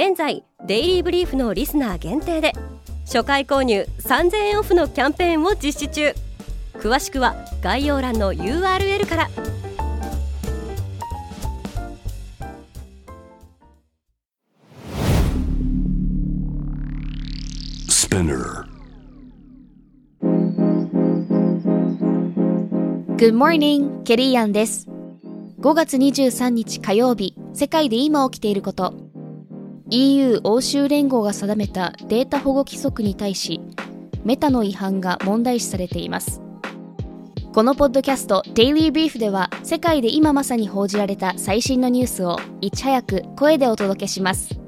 現在デイリーブリーフのリスナー限定で初回購入3000円オフのキャンペーンを実施中詳しくは概要欄の URL から Good morning, ケリーアンです。5月23日火曜日、世界で今起きていること。EU 欧州連合が定めたデータ保護規則に対し、メタの違反が問題視されています。このポッドキャスト Daily Brief では世界で今まさに報じられた最新のニュースをいち早く声でお届けします。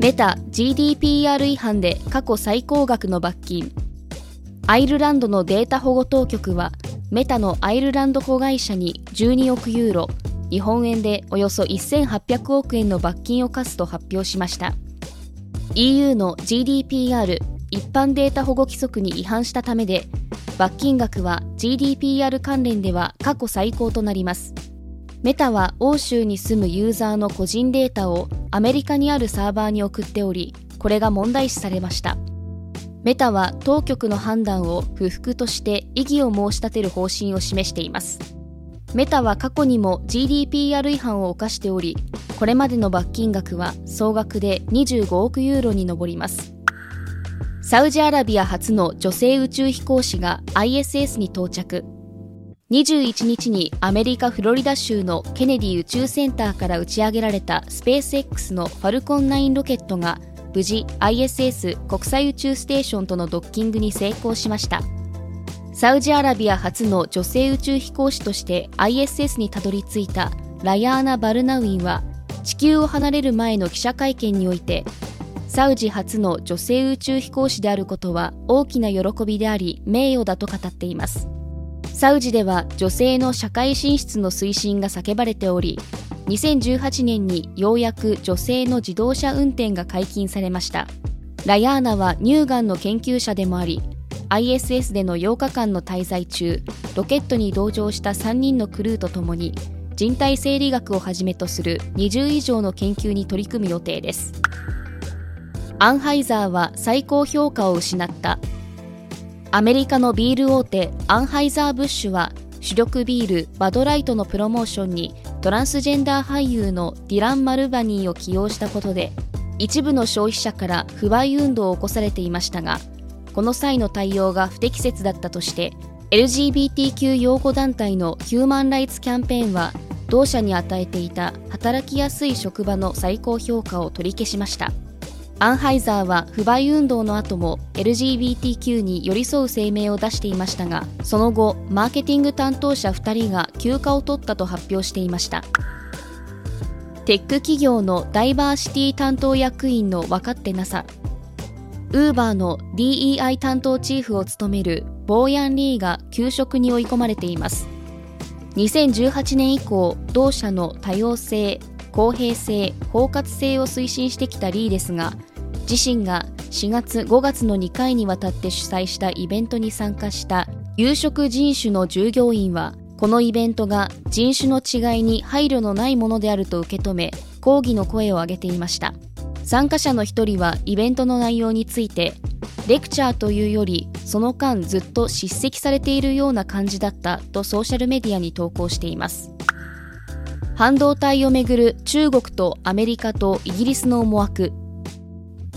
メタ GDPR 違反で過去最高額の罰金アイルランドのデータ保護当局はメタのアイルランド子会社に12億ユーロ日本円でおよそ1800億円の罰金を課すと発表しました EU の GDPR 一般データ保護規則に違反したためで罰金額は GDPR 関連では過去最高となりますメタは欧州に住むユーザーの個人データをアメリカにあるサーバーに送っており、これが問題視されました。メタは当局の判断を不服として異議を申し立てる方針を示しています。メタは過去にも GDPR 違反を犯しており、これまでの罰金額は総額で25億ユーロに上ります。サウジアラビア初の女性宇宙飛行士が ISS に到着。21日にアメリカ・フロリダ州のケネディ宇宙センターから打ち上げられたスペース X のファルコン9ロケットが無事 ISS 国際宇宙ステーションとのドッキングに成功しました。サウジアラビア初の女性宇宙飛行士として ISS にたどり着いたラヤーナ・バルナウィンは地球を離れる前の記者会見においてサウジ初の女性宇宙飛行士であることは大きな喜びであり名誉だと語っています。サウジでは女性の社会進出の推進が叫ばれており2018年にようやく女性の自動車運転が解禁されました。ラヤーナは乳がんの研究者でもあり ISS での8日間の滞在中ロケットに同乗した3人のクルーとともに人体生理学をはじめとする20以上の研究に取り組む予定です。アンハイザーは最高評価を失った。アメリカのビール大手アンハイザー・ブッシュは主力ビールバドライトのプロモーションにトランスジェンダー俳優のディラン・マルバニーを起用したことで一部の消費者から不買運動を起こされていましたがこの際の対応が不適切だったとして LGBTQ 擁護団体のヒューマン・ライツキャンペーンは同社に与えていた働きやすい職場の最高評価を取り消しました。アンハイザーは不買運動の後も LGBTQ に寄り添う声明を出していましたがその後マーケティング担当者2人が休暇を取ったと発表していました。テック企業のダイバーシティ担当役員の分かってなさ。ウーバーの DEI 担当チーフを務めるボーヤン・リーが休職に追い込まれています。2018年以降同社の多様性公平性包括性を推進してきたリーですが自身が4月5月の2回にわたって主催したイベントに参加した有色人種の従業員はこのイベントが人種の違いに配慮のないものであると受け止め抗議の声を上げていました。参加者の一人はイベントの内容についてレクチャーというよりその間ずっと叱責されているような感じだったとソーシャルメディアに投稿しています。半導体をめぐる中国とアメリカとイギリスの思惑。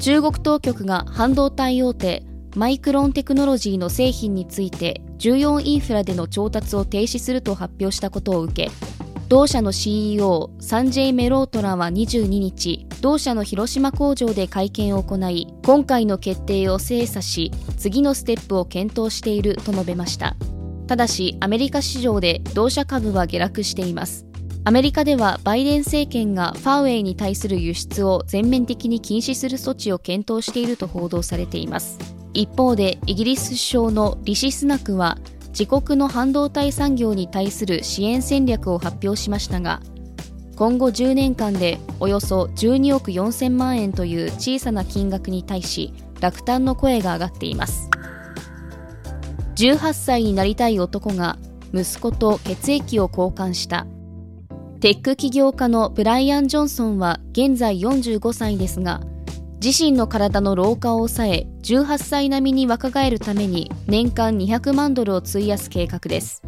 中国当局が半導体大手マイクロンテクノロジーの製品について重要インフラでの調達を停止すると発表したことを受け同社の CEO サンジェイ・メロートランは22日同社の広島工場で会見を行い今回の決定を精査し次のステップを検討していると述べました。ただしアメリカ市場で同社株は下落しています。アメリカではバイデン政権がファーウェイに対する輸出を全面的に禁止する措置を検討していると報道されています。一方でイギリス首相のリシ・スナクは自国の半導体産業に対する支援戦略を発表しましたが今後10年間でおよそ12億4000万円という小さな金額に対し落胆の声が上がっています。18歳になりたい男が息子と血液を交換した。テック起業家のブライアン・ジョンソンは現在45歳ですが自身の体の老化を抑え18歳並みに若返るために年間200万ドルを費やす計画です。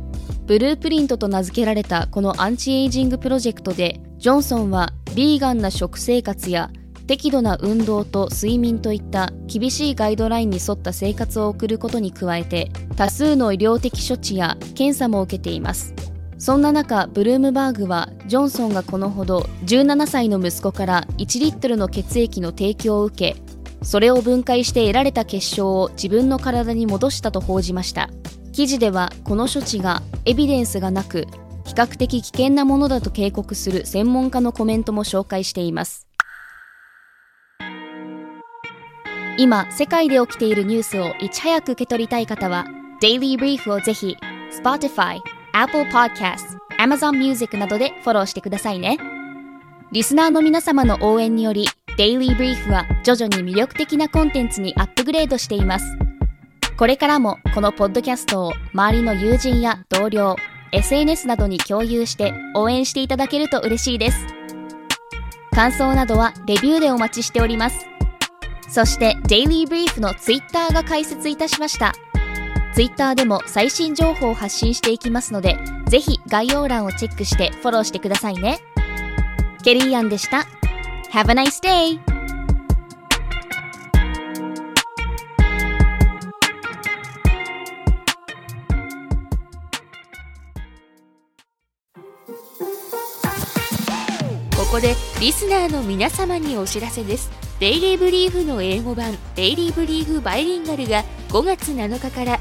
ブループリントと名付けられたこのアンチエイジングプロジェクトでジョンソンはビーガンな食生活や適度な運動と睡眠といった厳しいガイドラインに沿った生活を送ることに加えて多数の医療的処置や検査も受けています。そんな中ブルームバーグはジョンソンがこのほど17歳の息子から1リットルの血液の提供を受けそれを分解して得られた結晶を自分の体に戻したと報じました。記事ではこの処置がエビデンスがなく比較的危険なものだと警告する専門家のコメントも紹介しています。今世界で起きているニュースをいち早く受け取りたい方はデイリーブリーフをぜひ Spotify Apple Podcast、Amazon Music などでフォローしてくださいね。リスナーの皆様の応援により、Daily Brief は徐々に魅力的なコンテンツにアップグレードしています。これからもこのポッドキャストを周りの友人や同僚、SNS などに共有して応援していただけると嬉しいです。感想などはレビューでお待ちしております。そして Daily Brief の Twitter が開設いたしました。ツイッターでも最新情報を発信していきますので、ぜひ概要欄をチェックしてフォローしてくださいね。ケリーアンでした。Have a nice day! ここでリスナーの皆様にお知らせです。デイリーブリーフの英語版デイリーブリーフバイリンガルが5月7日から